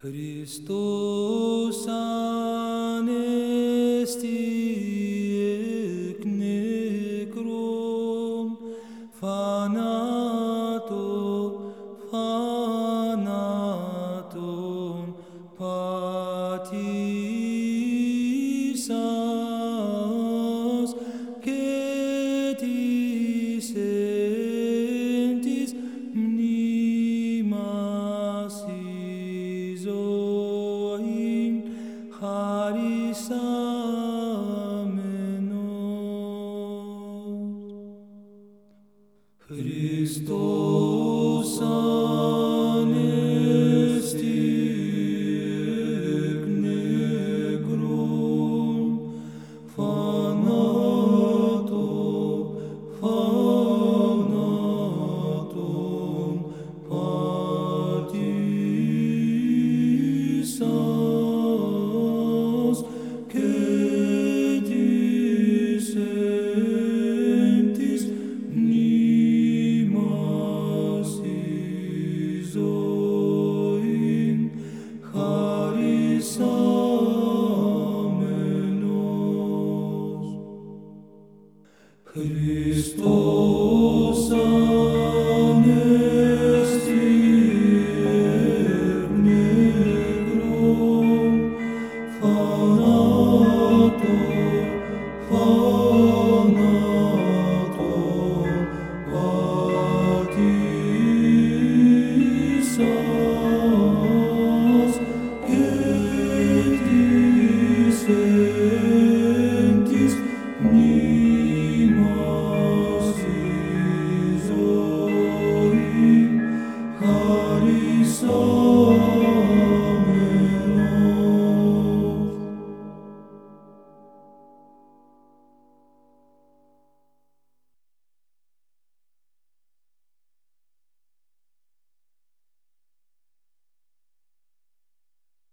Christus anesti ec necrum fanato fanatum patim Христос. Christos